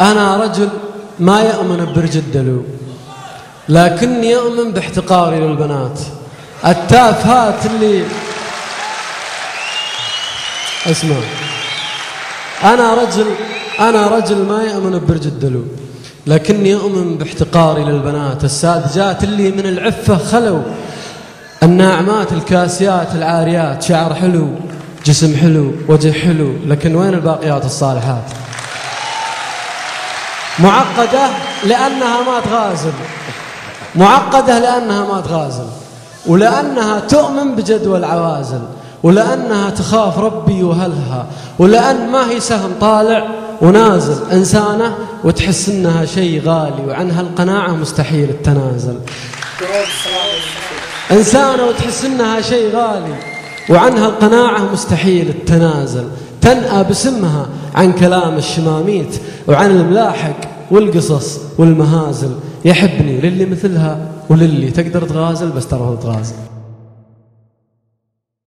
أنا رجل ما يؤمن برج الدلو لكني يؤمن باحتقاري للبنات. التافهات اللي اسمع. أنا رجل أنا رجل ما يؤمن برج الدلو لكني يؤمن باحتقاري للبنات. الساذجات اللي من العفة خلوا الناعمات الكاسيات العاريات شعر حلو جسم حلو وجه حلو لكن وين الباقيات الصالحات؟ معقدة لأنها ما تغازل. معقدة لأنها ما تغازل. ولأنها تؤمن بجدوى العوازل ولأنها تخاف ربي وهلها ولأن ما هي سهم طالع ونازل إنسانة وتحس إنها شيء غالي وعنها القناعة مستحيل التنازل إنسانة وتحس إنها شيء غالي وعنها القناعة مستحيل التنازل تنأى باسمها عن كلام الشماميت وعن الملاحق والقصص والمهازل. يحبني للي مثلها وللي تقدر تغازل بس ترى تغازل.